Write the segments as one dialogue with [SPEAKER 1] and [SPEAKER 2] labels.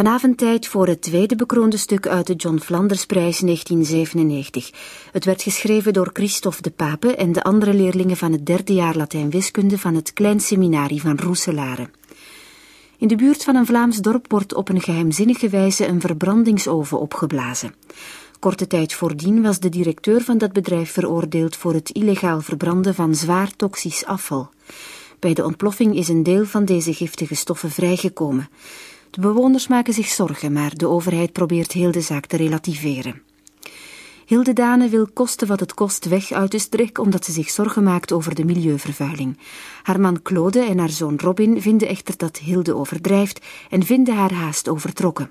[SPEAKER 1] Vanavond tijd voor het tweede bekroonde stuk uit de John Flandersprijs 1997. Het werd geschreven door Christophe de Pape en de andere leerlingen van het derde jaar Latijn-wiskunde van het Klein Seminarie van Roeselare. In de buurt van een Vlaams dorp wordt op een geheimzinnige wijze een verbrandingsoven opgeblazen. Korte tijd voordien was de directeur van dat bedrijf veroordeeld voor het illegaal verbranden van zwaar toxisch afval. Bij de ontploffing is een deel van deze giftige stoffen vrijgekomen. De bewoners maken zich zorgen, maar de overheid probeert heel de zaak te relativeren. Hilde Dane wil kosten wat het kost weg uit de streek omdat ze zich zorgen maakt over de milieuvervuiling. Haar man Claude en haar zoon Robin vinden echter dat Hilde overdrijft en vinden haar haast overtrokken.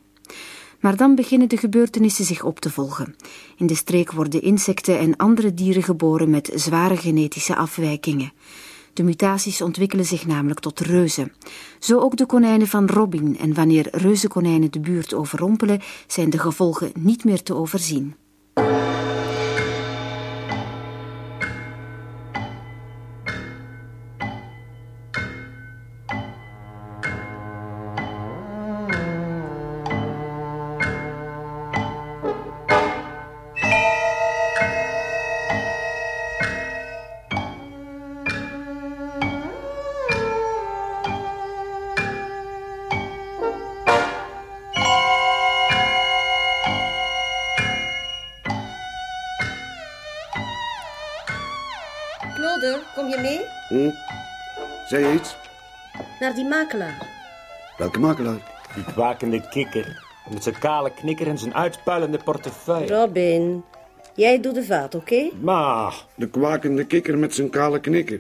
[SPEAKER 1] Maar dan beginnen de gebeurtenissen zich op te volgen. In de streek worden insecten en andere dieren geboren met zware genetische afwijkingen. De mutaties ontwikkelen zich namelijk tot reuzen. Zo ook de konijnen van Robin en wanneer reuzenkonijnen de buurt overrompelen, zijn de gevolgen niet meer te overzien.
[SPEAKER 2] Kom je mee?
[SPEAKER 3] Hm? Zeg je iets?
[SPEAKER 2] Naar die makelaar.
[SPEAKER 3] Welke makelaar?
[SPEAKER 4] Die kwakende kikker. Met zijn kale knikker en zijn uitpuilende portefeuille.
[SPEAKER 2] Robin, jij doet de vaat, oké?
[SPEAKER 4] Maar,
[SPEAKER 3] De kwakende kikker met zijn kale knikker.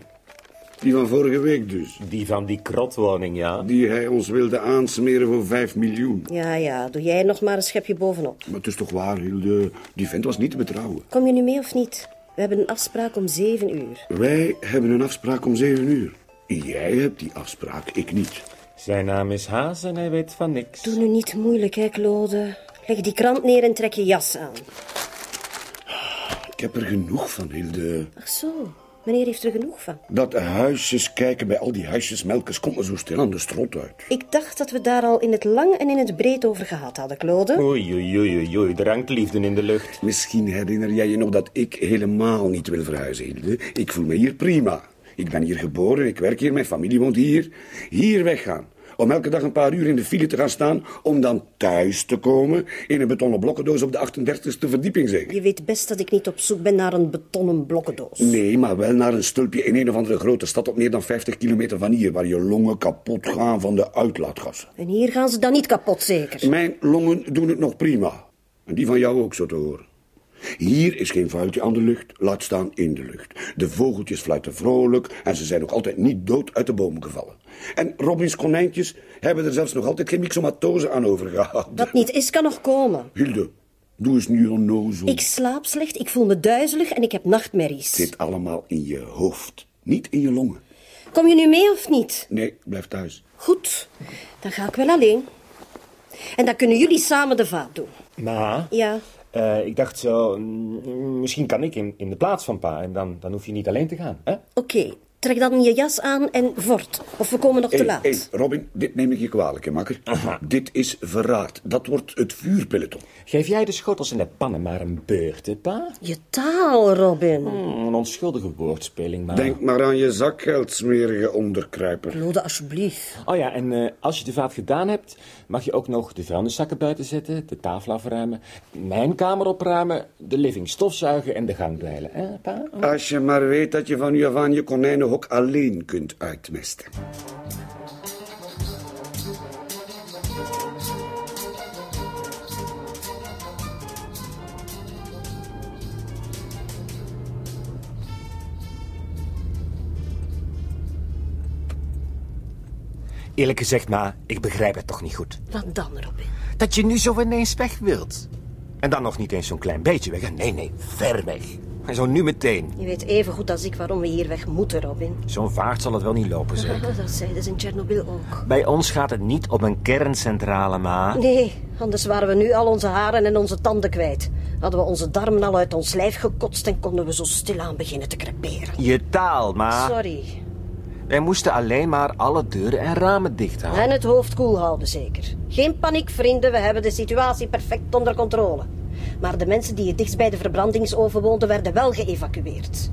[SPEAKER 3] Die van vorige week dus.
[SPEAKER 4] die van die krotwoning, ja.
[SPEAKER 3] Die hij ons wilde aansmeren voor 5 miljoen.
[SPEAKER 2] Ja, ja, doe jij nog maar een schepje bovenop.
[SPEAKER 3] Maar het is toch waar, Hilde? Die vent was niet te betrouwen.
[SPEAKER 2] Kom je nu mee of niet? We hebben een afspraak om zeven uur.
[SPEAKER 3] Wij hebben een afspraak om 7 uur. Jij hebt die afspraak, ik niet.
[SPEAKER 4] Zijn naam is Haas en hij weet van niks.
[SPEAKER 2] Doe nu niet moeilijk, hè, Claude. Leg die krant neer en trek je jas aan.
[SPEAKER 3] Ik heb er genoeg van, Hilde.
[SPEAKER 2] Ach zo, meneer heeft er genoeg van.
[SPEAKER 3] Dat huisjes kijken bij al die huisjesmelkers komt me zo stil aan de strot uit.
[SPEAKER 2] Ik dacht dat we daar al in het lang en in het breed over gehad hadden, Claude.
[SPEAKER 4] Oei, oei, oei, oei, oei, er hangt liefde in de lucht.
[SPEAKER 3] Misschien herinner jij je nog dat ik helemaal niet wil verhuizen, Hilde. Ik voel me hier prima. Ik ben hier geboren, ik werk hier, mijn familie woont hier. Hier weggaan. Om elke dag een paar uur in de file te gaan staan, om dan thuis te komen in een betonnen blokkendoos op de 38e verdieping, zeg.
[SPEAKER 2] Je weet best dat ik niet op zoek ben naar een betonnen blokkendoos.
[SPEAKER 3] Nee, maar wel naar een stulpje in een of andere grote stad op meer dan 50 kilometer van hier, waar je longen kapot gaan van de uitlaatgassen.
[SPEAKER 2] En hier gaan ze dan niet kapot, zeker?
[SPEAKER 3] Mijn longen doen het nog prima. En die van jou ook, zo te horen. Hier is geen vuiltje aan de lucht, laat staan in de lucht. De vogeltjes fluiten vrolijk en ze zijn nog altijd niet dood uit de bomen gevallen. En Robins konijntjes hebben er zelfs nog altijd geen myxomatose aan overgehouden.
[SPEAKER 2] Wat niet is, kan nog komen.
[SPEAKER 3] Hilde, doe eens nu onnozel.
[SPEAKER 2] Ik slaap slecht, ik voel me duizelig en ik heb nachtmerries.
[SPEAKER 3] Zit allemaal in je hoofd, niet in je longen.
[SPEAKER 2] Kom je nu mee of niet?
[SPEAKER 3] Nee, blijf thuis.
[SPEAKER 2] Goed, dan ga ik wel alleen. En dan kunnen jullie samen de vaat doen.
[SPEAKER 4] Ma,
[SPEAKER 2] Ja,
[SPEAKER 4] eh, ik dacht zo, mm, misschien kan ik in, in de plaats van pa. En dan, dan hoef je niet alleen te gaan,
[SPEAKER 2] oké. Trek dan je jas aan en voort. Of we komen nog te laat.
[SPEAKER 3] hé, Robin, dit neem ik je kwalijk, hè, makker. Dit is verraad. Dat wordt het vuurpeloton.
[SPEAKER 4] Geef jij de schotels en de pannen maar een beurt, hè, pa?
[SPEAKER 2] Je taal, Robin.
[SPEAKER 4] Mm, Een onschuldige woordspeling, maar...
[SPEAKER 3] Denk maar aan je zakgeld, smerige onderkruiper.
[SPEAKER 2] Claude, alsjeblieft.
[SPEAKER 4] Oh ja, en eh, als je de vaat gedaan hebt, mag je ook nog de vuilniszakken buiten zetten, de tafel afruimen, mijn kamer opruimen, de living stofzuigen en de gang dweilen, hè, pa?
[SPEAKER 3] Als je maar weet dat je van nu af aan je konijnenhok alleen kunt uitmesten.
[SPEAKER 4] Eerlijk gezegd, ma, ik begrijp het toch niet goed.
[SPEAKER 2] Wat dan, Robin?
[SPEAKER 4] Dat je nu zo ineens weg wilt. En dan nog niet eens zo'n klein beetje weg. Nee, nee, ver weg. En zo nu meteen.
[SPEAKER 2] Je weet even goed als ik waarom we hier weg moeten, Robin.
[SPEAKER 4] Zo'n vaart zal het wel niet lopen, zeker?
[SPEAKER 2] Dat zeiden ze in Tsjernobyl ook.
[SPEAKER 4] Bij ons gaat het niet om een kerncentrale, ma.
[SPEAKER 2] Nee, anders waren we nu al onze haren en onze tanden kwijt. Hadden we onze darmen al uit ons lijf gekotst en konden we zo stilaan beginnen te creperen.
[SPEAKER 4] Je taal, ma.
[SPEAKER 2] Sorry.
[SPEAKER 4] Wij moesten alleen maar alle deuren en ramen dicht houden.
[SPEAKER 2] En het hoofd koel houden, zeker. Geen paniek, vrienden. We hebben de situatie perfect onder controle. Maar de mensen die het dichtst bij de verbrandingsoven woonden, werden wel geëvacueerd.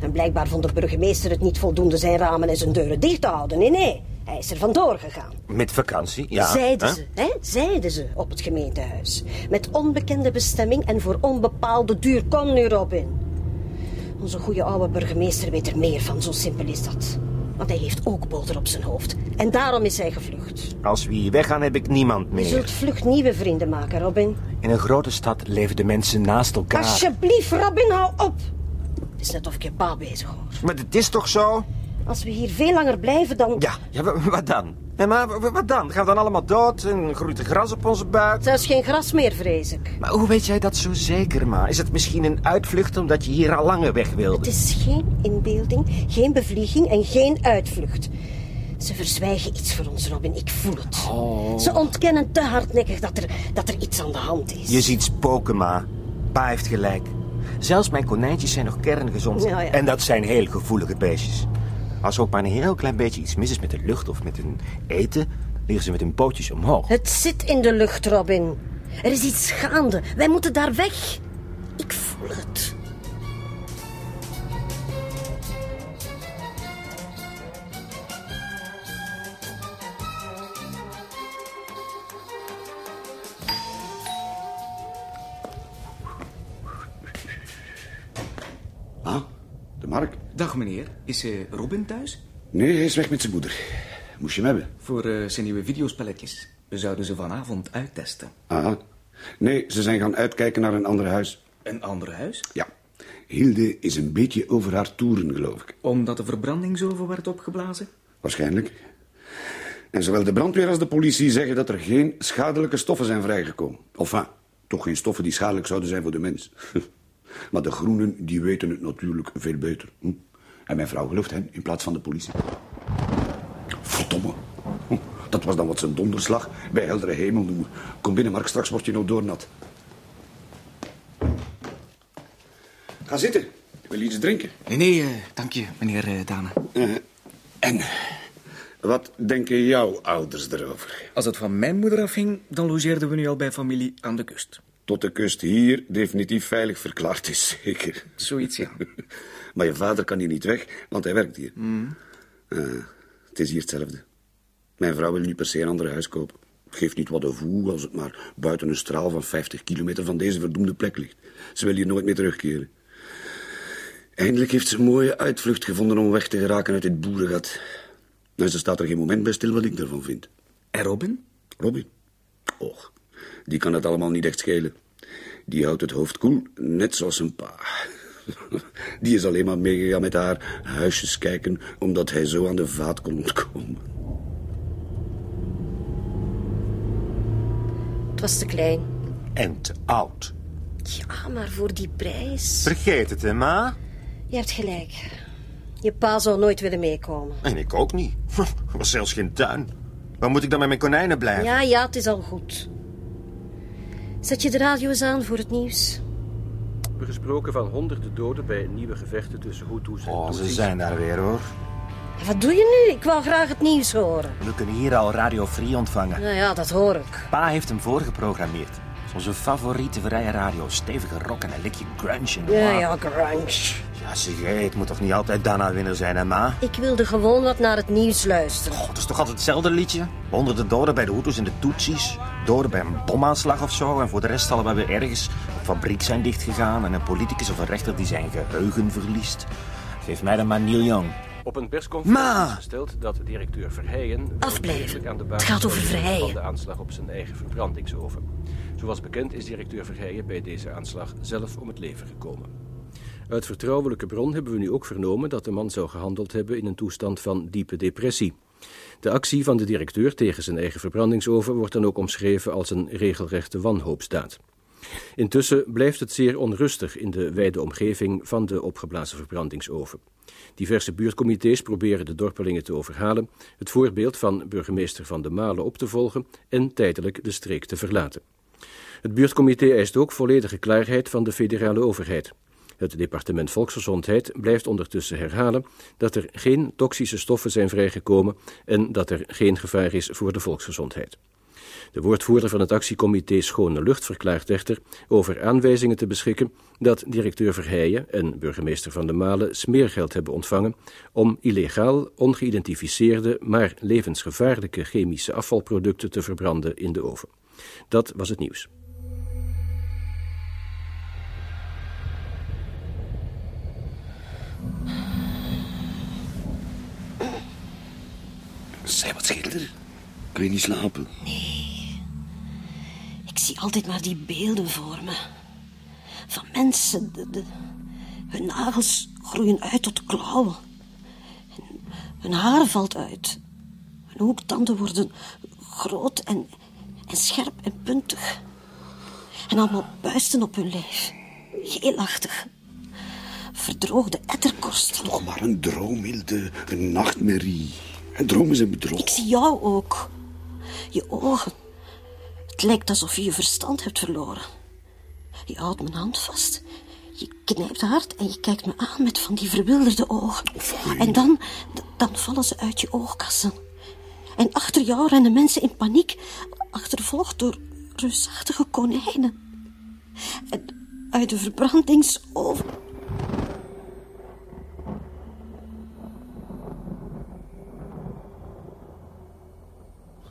[SPEAKER 2] En blijkbaar vond de burgemeester het niet voldoende zijn ramen en zijn deuren dicht te houden. Nee, nee. Hij is er vandoor gegaan.
[SPEAKER 4] Met vakantie, ja.
[SPEAKER 2] Zeiden
[SPEAKER 4] hè?
[SPEAKER 2] ze, hè? Zeiden ze op het gemeentehuis. Met onbekende bestemming en voor onbepaalde duur. Kom nu, Robin. Onze goede oude burgemeester weet er meer van, zo simpel is dat. Want hij heeft ook boter op zijn hoofd. En daarom is hij gevlucht.
[SPEAKER 4] Als we hier weggaan, heb ik niemand
[SPEAKER 2] Je
[SPEAKER 4] meer.
[SPEAKER 2] zult vlucht nieuwe vrienden maken, Robin.
[SPEAKER 4] In een grote stad leven de mensen naast elkaar.
[SPEAKER 2] Alsjeblieft, Robin, hou op. Het is net of ik je pa bezig hoor.
[SPEAKER 4] Maar het is toch zo?
[SPEAKER 2] Als we hier veel langer blijven, dan...
[SPEAKER 4] Ja, ja wa- wat dan? Ja, maar wa- wat dan? Gaan we dan allemaal dood en groeit er gras op onze buik?
[SPEAKER 2] Zelfs geen gras meer, vrees ik.
[SPEAKER 4] Maar hoe weet jij dat zo zeker, ma? Is het misschien een uitvlucht omdat je hier al langer weg wilde?
[SPEAKER 2] Het is geen inbeelding, geen bevlieging en geen uitvlucht. Ze verzwijgen iets voor ons, Robin. Ik voel het. Ze ontkennen te hardnekkig dat er, dat er iets aan de hand is.
[SPEAKER 4] Je ziet spoken, ma. Pa heeft gelijk. Zelfs mijn konijntjes zijn nog kerngezond.
[SPEAKER 2] Ja, ja.
[SPEAKER 4] En dat zijn heel gevoelige beestjes. Als er ook maar een heel klein beetje iets mis is met de lucht of met hun eten, liggen ze met hun pootjes omhoog.
[SPEAKER 2] Het zit in de lucht, Robin. Er is iets gaande. Wij moeten daar weg. Ik voel het.
[SPEAKER 5] Meneer, is eh, Robin thuis?
[SPEAKER 3] Nee, hij is weg met zijn moeder. Moest je hem hebben?
[SPEAKER 5] Voor eh, zijn nieuwe videospelletjes. We zouden ze vanavond uittesten.
[SPEAKER 3] Aha. Nee, ze zijn gaan uitkijken naar een ander huis.
[SPEAKER 5] Een ander huis?
[SPEAKER 3] Ja. Hilde is een beetje over haar toeren, geloof ik.
[SPEAKER 5] Omdat de verbrandingsoven werd opgeblazen?
[SPEAKER 3] Waarschijnlijk. En zowel de brandweer als de politie zeggen dat er geen schadelijke stoffen zijn vrijgekomen. Of enfin, toch geen stoffen die schadelijk zouden zijn voor de mens. Maar de groenen, die weten het natuurlijk veel beter. Hm? En mijn vrouw gelooft hen in plaats van de politie. Verdomme. Dat was dan wat zijn donderslag bij heldere hemel noemen. Kom binnen, Mark, straks word je nog doornat. Ga zitten. Ik wil iets drinken.
[SPEAKER 5] Nee, nee, eh, dank je, meneer eh, Dane.
[SPEAKER 3] Eh, en wat denken jouw ouders erover?
[SPEAKER 5] Als het van mijn moeder afhing, dan logeerden we nu al bij familie aan de kust.
[SPEAKER 3] Tot de kust hier definitief veilig verklaard is, zeker.
[SPEAKER 5] Zoiets, ja.
[SPEAKER 3] Maar je vader kan hier niet weg, want hij werkt hier. Eh, het is hier hetzelfde. Mijn vrouw wil nu per se een ander huis kopen. Geeft niet wat een voe als het maar buiten een straal van 50 kilometer van deze verdoemde plek ligt. Ze wil hier nooit meer terugkeren. Eindelijk heeft ze een mooie uitvlucht gevonden om weg te geraken uit dit boerengat. En ze staat er geen moment bij stil wat ik ervan vind.
[SPEAKER 5] En Robin?
[SPEAKER 3] Robin? Och, die kan het allemaal niet echt schelen. Die houdt het hoofd koel, net zoals zijn pa. Die is alleen maar meegegaan met haar huisjes kijken, omdat hij zo aan de vaat kon ontkomen.
[SPEAKER 2] Het was te klein.
[SPEAKER 4] En te oud.
[SPEAKER 2] Ja, maar voor die prijs.
[SPEAKER 4] Vergeet het, hè, ma?
[SPEAKER 2] Je hebt gelijk. Je pa zou nooit willen meekomen.
[SPEAKER 4] En ik ook niet. Er was zelfs geen tuin. Waar moet ik dan met mijn konijnen blijven?
[SPEAKER 2] Ja, ja, het is al goed. Zet je de radio eens aan voor het nieuws?
[SPEAKER 6] We hebben gesproken van honderden doden bij nieuwe gevechten tussen Hutus en
[SPEAKER 4] Oh, ze zijn daar weer, hoor.
[SPEAKER 2] Wat doe je nu? Ik wou graag het nieuws horen.
[SPEAKER 4] We kunnen hier al Radio Free ontvangen.
[SPEAKER 2] Nou ja, dat hoor ik.
[SPEAKER 4] Pa heeft hem voorgeprogrammeerd. Onze favoriete vrije radio. Stevige rock en een likje grunge. En
[SPEAKER 2] Ja, ja, grunge.
[SPEAKER 4] Ja, zeg, het moet toch niet altijd Dana winner zijn, hè, ma?
[SPEAKER 2] Ik wilde gewoon wat naar het nieuws luisteren.
[SPEAKER 4] God, het is toch altijd hetzelfde liedje? Honderden doden bij de Hutus en de Tutsis. Doden bij een bomaanslag of zo. En voor de rest allemaal weer ergens. Een fabriek zijn dichtgegaan. En een politicus of een rechter die zijn geheugen verliest. Geef mij dan maar Neil Young.
[SPEAKER 6] Op een persconferentie gesteld dat directeur Verheijen...
[SPEAKER 2] Afblijven.
[SPEAKER 6] aan de
[SPEAKER 2] Het gaat over
[SPEAKER 6] stond
[SPEAKER 2] Verheijen.
[SPEAKER 6] van de aanslag op zijn eigen verbrandingsoven. Zoals bekend is directeur Verheijen bij deze aanslag zelf om het leven gekomen. Uit vertrouwelijke bron hebben we nu ook vernomen dat de man zou gehandeld hebben in een toestand van diepe depressie. De actie van de directeur tegen zijn eigen verbrandingsoven wordt dan ook omschreven als een regelrechte wanhoopsdaad. Intussen blijft het zeer onrustig in de wijde omgeving van de opgeblazen verbrandingsoven. Diverse buurtcomité's proberen de dorpelingen te overhalen, het voorbeeld van burgemeester Van de Malen op te volgen en tijdelijk de streek te verlaten. Het buurtcomité eist ook volledige klaarheid van de federale overheid. Het departement Volksgezondheid blijft ondertussen herhalen dat er geen toxische stoffen zijn vrijgekomen en dat er geen gevaar is voor de volksgezondheid. De woordvoerder van het actiecomité Schone Lucht verklaart echter over aanwijzingen te beschikken dat directeur Verheijen en burgemeester Van de Malen smeergeld hebben ontvangen om illegaal ongeïdentificeerde, maar levensgevaarlijke chemische afvalproducten te verbranden in de oven. Dat was het nieuws.
[SPEAKER 3] Zij wat schilder. Kun je niet slapen?
[SPEAKER 2] Ik zie altijd maar die beelden voor me. Van mensen. De, de- hun nagels groeien uit tot klauwen. En hun haar valt uit. Hun hoektanden worden groot en, en scherp en puntig. En allemaal puisten op hun lijf. Geelachtig. Verdroogde etterkorst.
[SPEAKER 3] Toch maar een droom, Hilde. Een nachtmerrie. En dromen zijn bedrog.
[SPEAKER 2] Ik zie jou ook. Je ogen. Het lijkt alsof je je verstand hebt verloren. Je houdt mijn hand vast. Je knijpt hard en je kijkt me aan met van die verwilderde ogen. En dan, dan vallen ze uit je oogkassen. En achter jou rennen mensen in paniek, achtervolgd door reusachtige konijnen. En uit de verbrandingsoven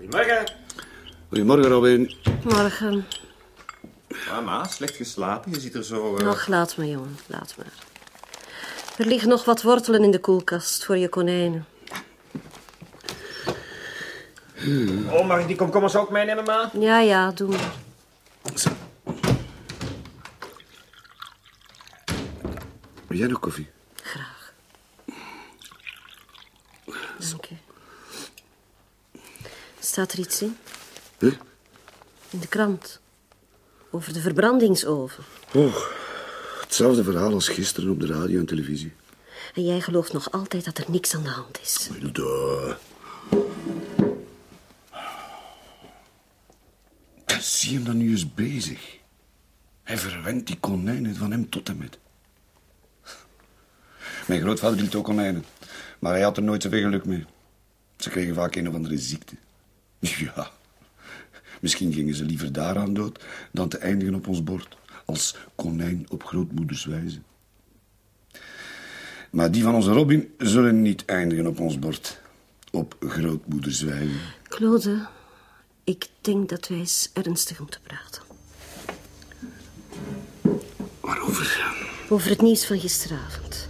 [SPEAKER 4] Goedemorgen.
[SPEAKER 3] Goedemorgen, Robin.
[SPEAKER 2] Morgen.
[SPEAKER 4] Mama, slecht geslapen. Je ziet er zo...
[SPEAKER 2] Ach, laat maar, jongen, laat maar. Er liggen nog wat wortelen in de koelkast voor je konijnen.
[SPEAKER 4] Oh, mag ik die komkommers ook meenemen, ma?
[SPEAKER 2] Ja, ja, doe maar.
[SPEAKER 3] Zo. Wil jij nog koffie?
[SPEAKER 2] Graag. Dank u. Staat er iets in?
[SPEAKER 3] Huh?
[SPEAKER 2] In de krant. Over de verbrandingsoven.
[SPEAKER 3] Oh, hetzelfde verhaal als gisteren op de radio en televisie.
[SPEAKER 2] En jij gelooft nog altijd dat er niks aan de hand is.
[SPEAKER 3] Hilde. Zie hem dan nu eens bezig. Hij verwendt die konijnen van hem tot en met. Mijn grootvader hield ook konijnen. Maar hij had er nooit zoveel geluk mee. Ze kregen vaak een of andere ziekte. Ja, misschien gingen ze liever daaraan dood... dan te eindigen op ons bord. Als konijn op grootmoeders wijze. Maar die van onze Robin zullen niet eindigen op ons bord. Op grootmoeders wijze.
[SPEAKER 2] Claude, ik denk dat wij eens ernstig moeten praten.
[SPEAKER 3] Waarover?
[SPEAKER 2] Over het nieuws van gisteravond.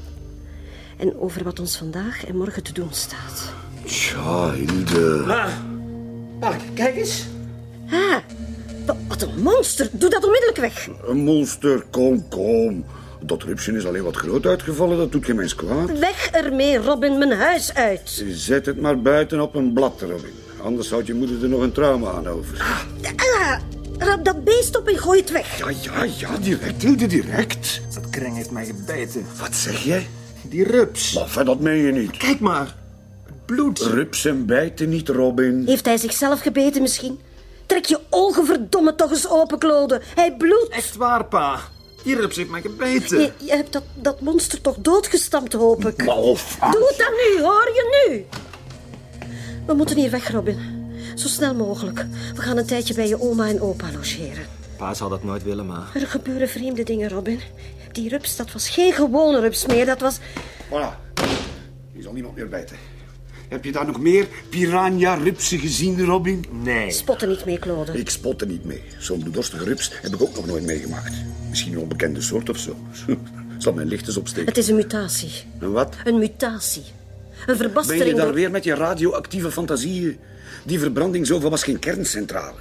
[SPEAKER 2] En over wat ons vandaag en morgen te doen staat.
[SPEAKER 3] Tja, Hilde.
[SPEAKER 4] Ma, Mark, kijk eens.
[SPEAKER 2] Ah, wa- wat een monster. Doe dat onmiddellijk weg.
[SPEAKER 3] Een monster, kom, kom. Dat rupsje is alleen wat groot uitgevallen, dat doet geen mens kwaad.
[SPEAKER 2] Weg ermee, Robin, mijn huis uit.
[SPEAKER 3] Zet het maar buiten op een blad, Robin. Anders houdt je moeder er nog een trauma aan over.
[SPEAKER 2] Ah, rap dat beest op en gooi het weg.
[SPEAKER 3] Ja, ja, ja, direct, Hilde, direct.
[SPEAKER 4] Dat kreng heeft mij gebeten.
[SPEAKER 3] Wat zeg jij?
[SPEAKER 4] Die rups.
[SPEAKER 3] Maar dat meen je niet.
[SPEAKER 4] Kijk maar. Het bloed.
[SPEAKER 3] Rupsen bijten niet, Robin.
[SPEAKER 2] Heeft hij zichzelf gebeten misschien? Trek je ogen verdomme toch eens open, Claude. Hij bloedt.
[SPEAKER 4] Echt waar, pa. Die rups heeft mij gebeten.
[SPEAKER 2] Je, je hebt dat, dat monster toch doodgestampt, hoop ik.
[SPEAKER 3] Maar.
[SPEAKER 2] Doe het dan nu, hoor je nu? We moeten hier weg, Robin. Zo snel mogelijk. We gaan een tijdje bij je oma en opa logeren.
[SPEAKER 4] Pa zal dat nooit willen, ma.
[SPEAKER 2] Er gebeuren vreemde dingen, Robin. Die rups, dat was geen gewone rups meer. Dat was...
[SPEAKER 3] Voilà. Hier zal niemand meer bijten. Heb je daar nog meer piranha-rupsen gezien, Robin?
[SPEAKER 4] Nee.
[SPEAKER 2] Spot er niet mee, Claude.
[SPEAKER 3] Ik spot er niet mee. Zo'n bloeddorstige rups heb ik ook nog nooit meegemaakt. Misschien een onbekende soort of zo. Zal mijn licht eens opsteken.
[SPEAKER 2] Het is een mutatie.
[SPEAKER 3] En wat?
[SPEAKER 2] Een mutatie. Een
[SPEAKER 3] Ben
[SPEAKER 2] verbastering
[SPEAKER 3] je daar
[SPEAKER 2] door-
[SPEAKER 3] weer met je radioactieve fantasieën? Die verbrandingsoven was geen kerncentrale.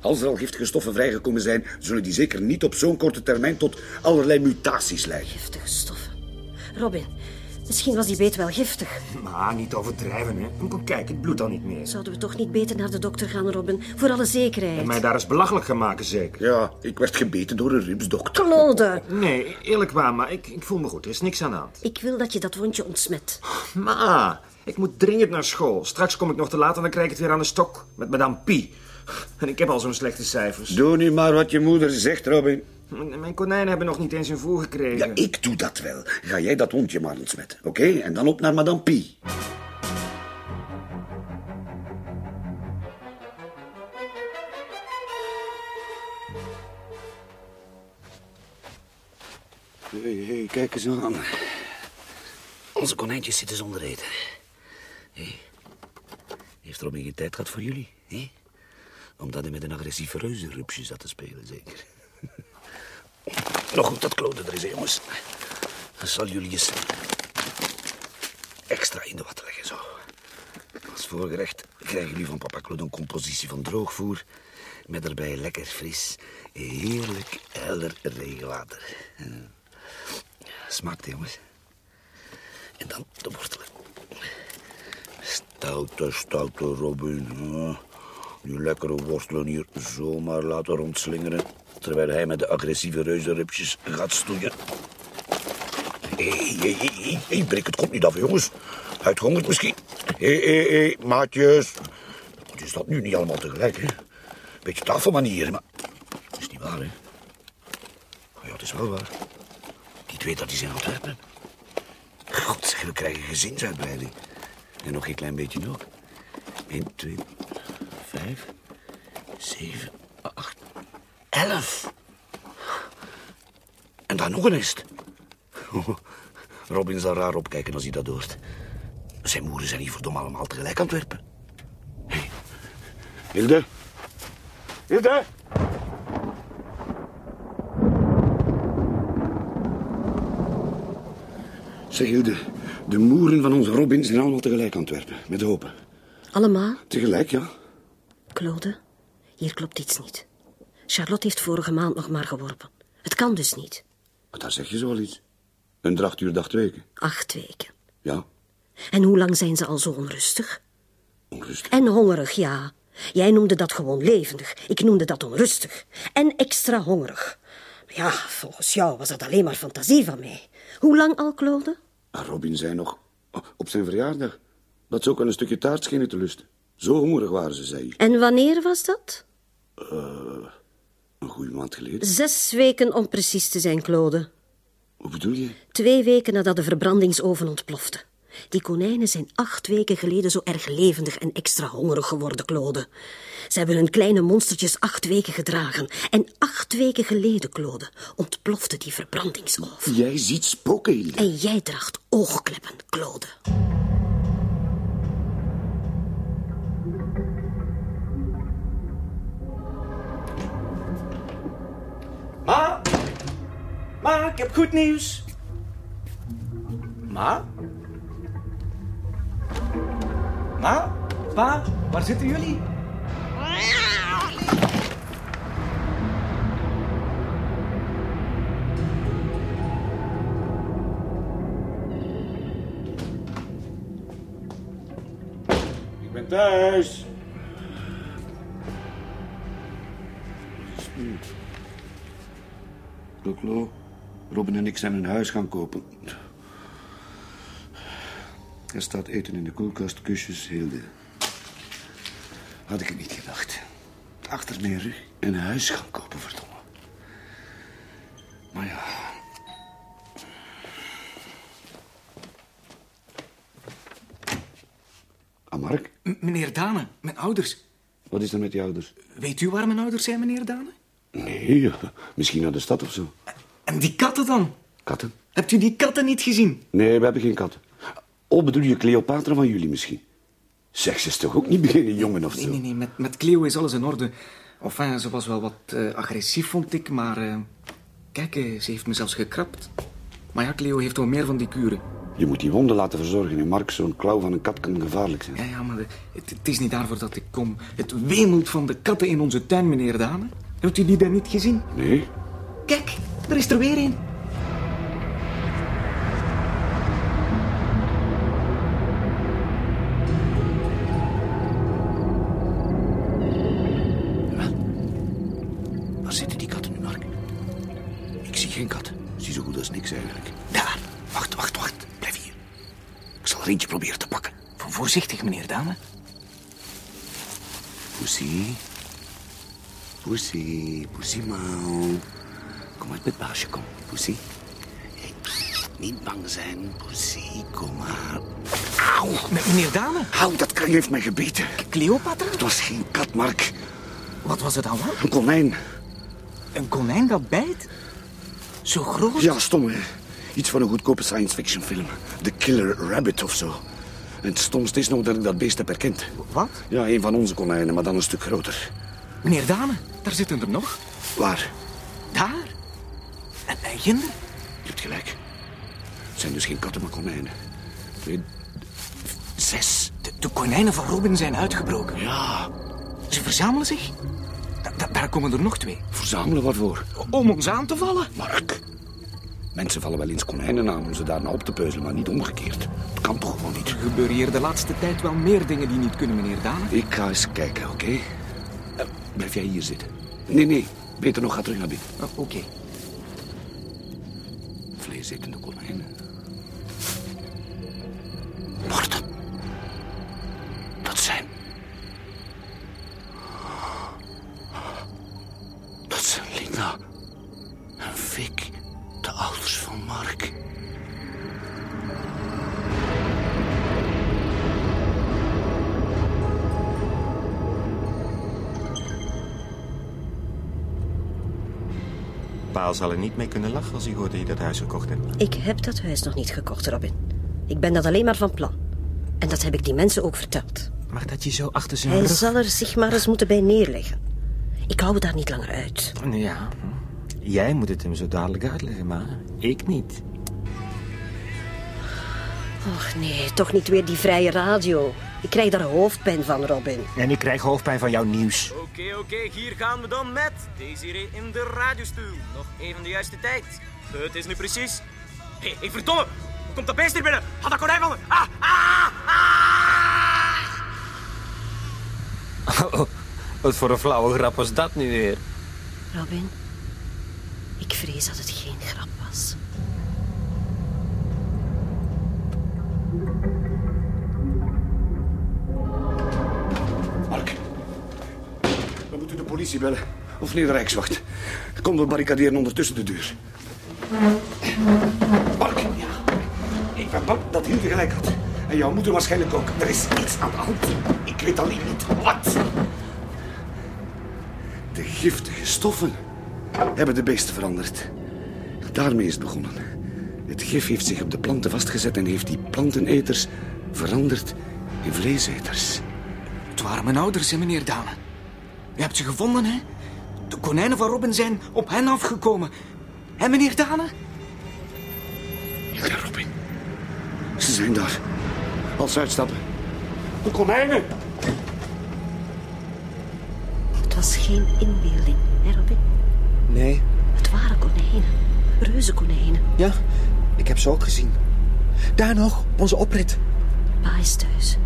[SPEAKER 3] Als er al giftige stoffen vrijgekomen zijn, zullen die zeker niet op zo'n korte termijn tot allerlei mutaties leiden.
[SPEAKER 2] Giftige stoffen. Robin, misschien was die beet wel giftig.
[SPEAKER 4] Ma, niet overdrijven, hè. Kom, kijk, het bloed al niet meer.
[SPEAKER 2] Zouden we toch niet beter naar de dokter gaan, Robin? Voor alle zekerheid.
[SPEAKER 4] En mij daar eens belachelijk gaan maken, zeker.
[SPEAKER 3] Ja, ik werd gebeten door een rupsdokter.
[SPEAKER 2] Claude,
[SPEAKER 4] Nee, eerlijk waar, maar ik, ik voel me goed. Er is niks aan de hand.
[SPEAKER 2] ik wil dat je dat wondje ontsmet.
[SPEAKER 4] Ma, ik moet dringend naar school. Straks kom ik nog te laat en dan krijg ik het weer aan de stok. Met madame Pie. En ik heb al zo'n slechte cijfers.
[SPEAKER 3] Doe nu maar wat je moeder zegt, Robin.
[SPEAKER 4] M- Mijn konijnen hebben nog niet eens een voer gekregen.
[SPEAKER 3] Ja, ik doe dat wel. Ga jij dat hondje maar ontsmetten, oké? En dan op naar Madame Pie. Hé, hé, kijk eens aan. Onze konijntjes zitten zonder eten. Hé, heeft Robin geen tijd gehad voor jullie? Hé? Omdat hij met een agressieve reuzenrupsje zat te spelen, zeker. Nog goed dat Claude er is, jongens. Dan zal jullie eens extra in de watten leggen, zo. Als voorgerecht krijgen jullie van papa Claude een compositie van droogvoer... met erbij lekker fris, heerlijk helder regenwater. Smaakt, jongens. En dan de wortelen. Stoute, stoute Robin. Die lekkere wortelen hier zomaar laten rondslingeren... terwijl hij met de agressieve reuzenrupjes gaat stoeien. Hé, hé, hé, hé, breek het komt niet af, jongens. Uitgehongerd misschien. Hé, hé, hé, maatjes. Is dat nu niet allemaal tegelijk, hè? Beetje tafelmanier, maar... Dat is niet waar, hè? Ja, het is wel waar. Die twee, dat is in Antwerpen. God, zeg, we krijgen gezinsuitbreiding. En nog een klein beetje nog. 1, 2, 5, 7, 8, 11. En dan nog een nest. Robin zal raar opkijken als hij dat hoort. Zijn moeren zijn hier verdomme allemaal tegelijk aan het werpen. Hey. Hilde? Hilde? Zeg Hilde, de moeren van onze Robin zijn allemaal tegelijk aan het werpen. Met hopen.
[SPEAKER 2] Allemaal?
[SPEAKER 3] Tegelijk, ja.
[SPEAKER 2] Claude, hier klopt iets niet. Charlotte heeft vorige maand nog maar geworpen. Het kan dus niet.
[SPEAKER 3] Maar daar zeg je zo wel iets. Een dracht duurt acht weken.
[SPEAKER 2] Acht weken.
[SPEAKER 3] Ja,
[SPEAKER 2] En hoe lang zijn ze al zo onrustig?
[SPEAKER 3] onrustig.
[SPEAKER 2] En hongerig, ja. Jij noemde dat gewoon levendig. Ik noemde dat onrustig. En extra hongerig. Ja, volgens jou was dat alleen maar fantasie van mij. Hoe lang al, Claude?
[SPEAKER 3] Maar Robin zei nog, oh, op zijn verjaardag, dat ze ook wel een stukje taart schenen te lusten. Zo hongerig waren ze, zei hij.
[SPEAKER 2] En wanneer was dat?
[SPEAKER 3] Een goede maand geleden.
[SPEAKER 2] Zes weken om precies te zijn, Claude.
[SPEAKER 3] Hoe bedoel je?
[SPEAKER 2] Twee weken nadat de verbrandingsoven ontplofte. Die konijnen zijn acht weken geleden zo erg levendig en extra hongerig geworden, Claude. Ze hebben hun kleine monstertjes acht weken gedragen. En acht weken geleden, Claude, ontplofte die verbrandingsoven.
[SPEAKER 3] Jij ziet spoken, Hilde.
[SPEAKER 2] En jij draagt oogkleppen, Claude.
[SPEAKER 5] Ma? Ma, ik heb goed nieuws. Ma? Ma? Pa? Waar zitten jullie?
[SPEAKER 3] Ik ben thuis. Loklo, Robin en ik zijn een huis gaan kopen. Er staat eten in de koelkast, kusjes, Hilde. Had ik het niet gedacht. Achter mijn rug een huis gaan kopen, verdomme. Maar ja, Ah, Mark,
[SPEAKER 5] M- meneer Dane, mijn ouders.
[SPEAKER 3] wat is er met die ouders?
[SPEAKER 5] Weet u waar mijn ouders zijn, meneer Dane?
[SPEAKER 3] Nee, misschien naar de stad of zo.
[SPEAKER 5] En die katten dan?
[SPEAKER 3] Katten?
[SPEAKER 5] Hebt u die katten niet gezien?
[SPEAKER 3] Nee, we hebben geen kat. Oh, bedoel je Cleopatra van jullie misschien? Zeg, ze is toch ook niet beginnen jongen of
[SPEAKER 5] Nee,
[SPEAKER 3] zo?
[SPEAKER 5] nee, nee, met, met Cleo is alles in orde. Enfin, ze was wel wat eh, agressief, vond ik, maar... eh, kijk, eh, ze heeft me zelfs gekrapt. Maar ja, Cleo heeft wel meer van die kuren.
[SPEAKER 3] Je moet die wonden laten verzorgen. En Mark, zo'n klauw van een kat kan gevaarlijk zijn.
[SPEAKER 5] Ja, ja, maar het, het is niet daarvoor dat ik kom. Het wemelt van de katten in onze tuin, meneer Dane. Hebt u die dan niet gezien?
[SPEAKER 3] Nee?
[SPEAKER 5] Kijk, er is er weer een.
[SPEAKER 3] Waar zitten die katten nu, Mark? Ik zie geen kat. Ik zie zo goed als niks eigenlijk. Daar. Wacht, wacht, wacht. Blijf hier. Ik zal er eentje proberen te pakken.
[SPEAKER 5] Vo- Voorzichtig, meneer Dane.
[SPEAKER 3] Poesie. Poesie, poesie mouw. Kom uit met baasje, kom. Poesie. Hey, niet bang zijn, poesie. Kom maar. Auw.
[SPEAKER 5] Meneer Dane?
[SPEAKER 3] Auw, dat kreng heeft mij gebeten.
[SPEAKER 5] Cleopatra?
[SPEAKER 3] Het was geen kat, Mark.
[SPEAKER 5] Wat was het dan wel?
[SPEAKER 3] Een konijn.
[SPEAKER 5] Een konijn dat bijt? Zo groot?
[SPEAKER 3] Ja, stom, hè. Iets van een goedkope science fiction film. The Killer Rabbit of zo. En het stomste is nog dat ik dat beest heb herkend.
[SPEAKER 5] Wat?
[SPEAKER 3] Ja, een van onze konijnen, maar dan een stuk groter.
[SPEAKER 5] Meneer Dane, daar zitten er nog.
[SPEAKER 3] Waar?
[SPEAKER 5] Daar? En, ginder?
[SPEAKER 3] Je hebt gelijk. Het zijn dus geen katten, maar konijnen. Twee, zes.
[SPEAKER 5] De, de konijnen van Robin zijn uitgebroken.
[SPEAKER 3] Ja,
[SPEAKER 5] Ze verzamelen zich. Da- da- daar komen er nog twee.
[SPEAKER 3] verzamelen waarvoor?
[SPEAKER 5] Om ons aan te vallen.
[SPEAKER 3] Mark. Mensen vallen wel eens konijnen aan om ze daarna op te peuzelen, maar niet omgekeerd. Het kan toch gewoon niet?
[SPEAKER 5] Er gebeuren hier de laatste tijd wel meer dingen die niet kunnen, meneer Dane.
[SPEAKER 3] Ik ga eens kijken, oké? Blijf jij hier zitten? Nee, nee. Beter nog, ga terug naar binnen.
[SPEAKER 5] Oh, Oké.
[SPEAKER 3] Vleesetende konijnen.
[SPEAKER 4] Pa zal er niet mee kunnen lachen als hij hoort dat je dat huis gekocht hebt.
[SPEAKER 2] Ik heb dat huis nog niet gekocht, Robin. Ik ben dat alleen maar van plan. En dat heb ik die mensen ook verteld.
[SPEAKER 5] Maar dat je zo achter zijn
[SPEAKER 2] Hij
[SPEAKER 5] rug...
[SPEAKER 2] zal er zich maar eens moeten bij neerleggen. Ik hou het daar niet langer uit.
[SPEAKER 4] Ja, jij moet het hem zo dadelijk uitleggen, maar ik niet.
[SPEAKER 2] Och nee, toch niet weer die vrije radio. Ik krijg daar hoofdpijn van, Robin.
[SPEAKER 4] En ik krijg hoofdpijn van jouw nieuws.
[SPEAKER 7] Oké, oké, hier gaan we dan met Desiree in de radiostoel. Nog even de juiste tijd. Het is nu precies... Hé, hey, hey, verdomme! Hoe komt dat beest hier binnen? Had dat konijn van me? Ah, ah, ah!
[SPEAKER 4] Wat voor een flauwe grap was dat nu weer?
[SPEAKER 2] Robin, ik vrees dat het geen grap was.
[SPEAKER 3] Politie. Of nee, de Rijkswacht. Kom, we barricaderen ondertussen de deur. Mark. Ja. Ik ben bang dat Hilde gelijk had. En jouw moeder waarschijnlijk ook. Er is iets aan de hand. Ik weet alleen niet wat. De giftige stoffen hebben de beesten veranderd. Daarmee is het begonnen. Het gif heeft zich op de planten vastgezet en heeft die planteneters veranderd in vleeseters.
[SPEAKER 5] Het waren mijn ouders, hè, meneer Dane. Je hebt ze gevonden, hè? De konijnen van Robin zijn op hen afgekomen. Hè, meneer Dane?
[SPEAKER 3] Ja, Robin. Ze zijn daar. Als ze uitstappen. De konijnen.
[SPEAKER 2] Het was geen inbeelding, hè, Robin?
[SPEAKER 8] Nee,
[SPEAKER 2] Het waren konijnen. Reuzenkonijnen.
[SPEAKER 8] ja, ik heb ze ook gezien. Daar nog, onze oprit.
[SPEAKER 2] Pa is thuis.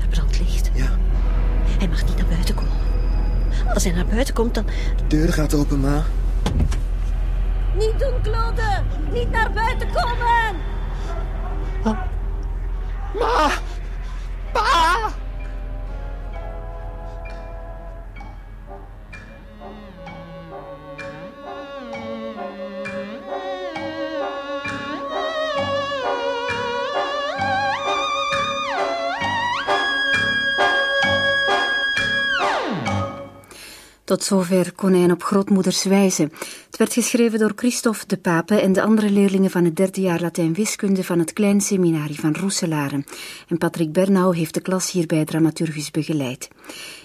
[SPEAKER 2] Er brandt licht.
[SPEAKER 8] Ja,
[SPEAKER 2] Hij mag niet naar buiten komen. Als hij naar buiten komt, dan...
[SPEAKER 8] de deur gaat open, ma.
[SPEAKER 2] Niet doen, Claude! Niet naar buiten komen!
[SPEAKER 1] Tot zover Konijn op grootmoeders wijze. Het werd geschreven door Christophe de Pape en de andere leerlingen van het derde jaar Latijn-wiskunde van het Klein Seminarie van Roeselare. En Patrick Bernau heeft de klas hierbij dramaturgisch begeleid.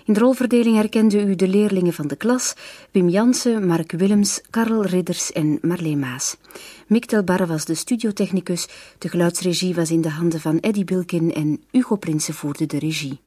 [SPEAKER 1] In de rolverdeling herkende u de leerlingen van de klas, Wim Jansen, Mark Willems, Karel Ridders en Marleen Maas. Mick Telbarre was de studiotechnicus, de geluidsregie was in de handen van Eddy Bilkin en Hugo Prinsen voerde de regie.